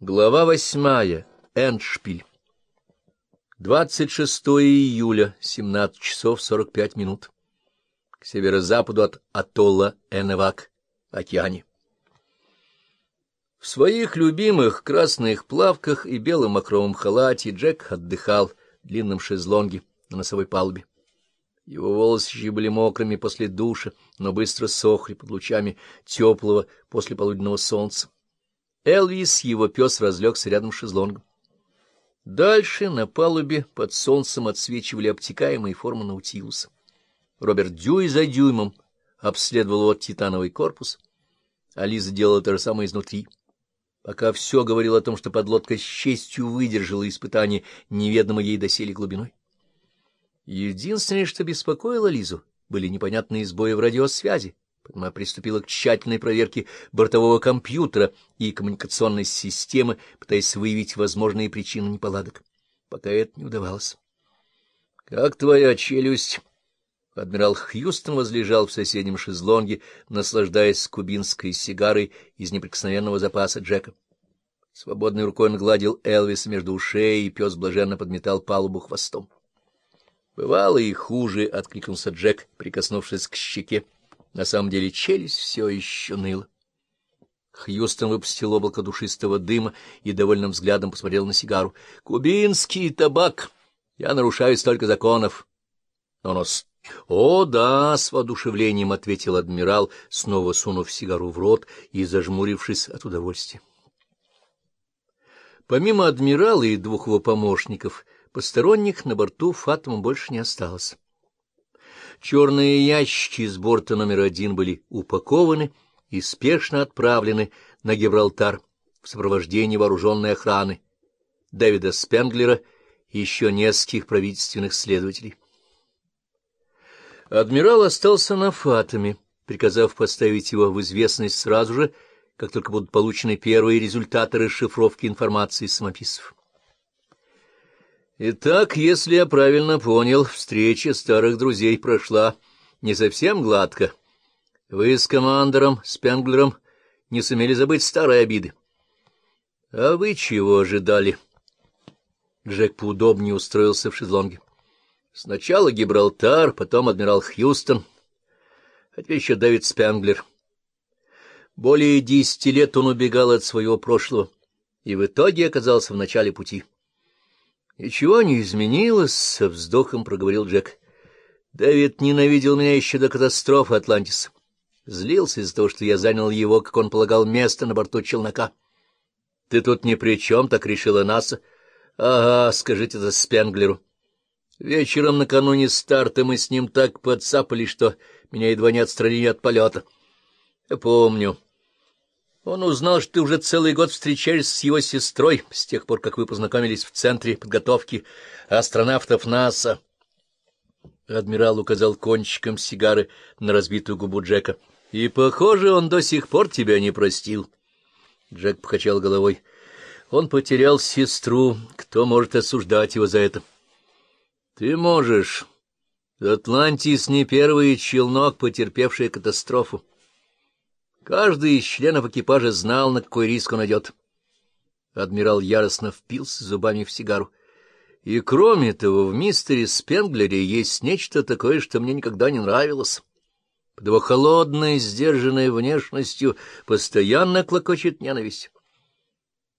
Глава восьмая. Эндшпиль. 26 июля, 17 часов 45 минут. К северо-западу от атолла Эневак, океане. В своих любимых красных плавках и белом мокровом халате Джек отдыхал в длинном шезлонге на носовой палубе. Его волосы еще были мокрыми после душа, но быстро сохли под лучами теплого после полуденного солнца. Элвис, его пес, разлегся рядом с шезлонгом. Дальше на палубе под солнцем отсвечивали обтекаемые формы Наутилуса. Роберт дюй за дюймом обследовал вот титановый корпус, а Лиза делала то же самое изнутри. Пока все говорило о том, что подлодка с честью выдержала испытание неведомой ей доселе глубиной. Единственное, что беспокоило Лизу, были непонятные сбои в радиосвязи. Она приступила к тщательной проверке бортового компьютера и коммуникационной системы, пытаясь выявить возможные причины неполадок. Пока это не удавалось. — Как твоя челюсть? Адмирал Хьюстон возлежал в соседнем шезлонге, наслаждаясь кубинской сигарой из неприкосновенного запаса Джека. Свободной рукой он гладил Элвиса между ушей, и пес блаженно подметал палубу хвостом. — Бывало и хуже, — откликнулся Джек, прикоснувшись к щеке. На самом деле челюсть все еще ныла. Хьюстон выпустил облако душистого дыма и довольным взглядом посмотрел на сигару. — Кубинский табак! Я нарушаю столько законов. Но нос... — О, да! — с воодушевлением ответил адмирал, снова сунув сигару в рот и зажмурившись от удовольствия. Помимо адмирала и двух его помощников, посторонних на борту Фатума больше не осталось. Черные ящики с борта номер один были упакованы и спешно отправлены на Гибралтар в сопровождении вооруженной охраны Дэвида Спенглера и еще нескольких правительственных следователей. Адмирал остался на Фатоме, приказав поставить его в известность сразу же, как только будут получены первые результаты расшифровки информации самописцев. Итак, если я правильно понял, встреча старых друзей прошла не совсем гладко. Вы с командором Спенглером не сумели забыть старые обиды. А вы чего ожидали? Джек поудобнее устроился в шезлонге. Сначала Гибралтар, потом адмирал Хьюстон, а теперь еще Дэвид Спенглер. Более десяти лет он убегал от своего прошлого и в итоге оказался в начале пути. — Ничего не изменилось, — со вздохом проговорил Джек. — Дэвид ненавидел меня еще до катастрофы Атлантиса. Злился из-за того, что я занял его, как он полагал, место на борту челнока. — Ты тут ни при чем, так решила НАСА. — Ага, скажите это Спенглеру. Вечером накануне старта мы с ним так подцапали, что меня едва не отстранили от полета. — помню. Он узнал, что ты уже целый год встречаешься с его сестрой с тех пор, как вы познакомились в Центре подготовки астронавтов НАСА. Адмирал указал кончиком сигары на разбитую губу Джека. — И, похоже, он до сих пор тебя не простил. Джек покачал головой. — Он потерял сестру. Кто может осуждать его за это? — Ты можешь. Атлантис не первый челнок, потерпевший катастрофу. Каждый из членов экипажа знал, на какой риск он идет. Адмирал яростно впился зубами в сигару. И кроме того, в мистере Спенглере есть нечто такое, что мне никогда не нравилось. Под его холодной, сдержанной внешностью постоянно клокочет ненависть.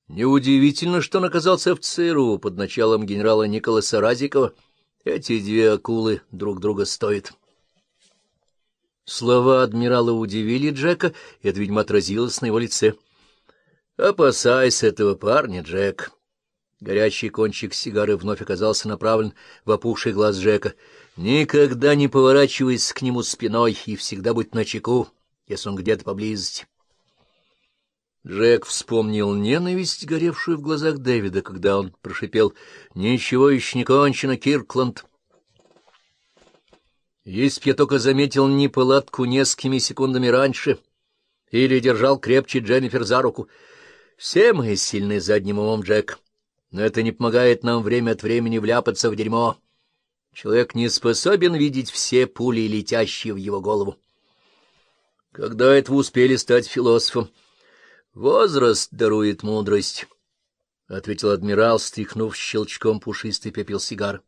Неудивительно, что он оказался в ЦРУ под началом генерала Николаса Разикова. Эти две акулы друг друга стоят. Слова адмирала удивили Джека, и это, видимо, отразилось на его лице. — Опасайся этого парня, Джек. Горячий кончик сигары вновь оказался направлен в опухший глаз Джека. Никогда не поворачивайся к нему спиной и всегда будь начеку, если он где-то поблизости. Джек вспомнил ненависть, горевшую в глазах Дэвида, когда он прошипел «Ничего еще не кончено, Киркланд». Если б я только заметил неполадку несколькими секундами раньше или держал крепче Дженнифер за руку. Все мы сильны задним умом, Джек, но это не помогает нам время от времени вляпаться в дерьмо. Человек не способен видеть все пули, летящие в его голову. Когда это вы успели стать философом? Возраст дарует мудрость. ответил адмирал, стряхнув щелчком пушистый пепел сигар.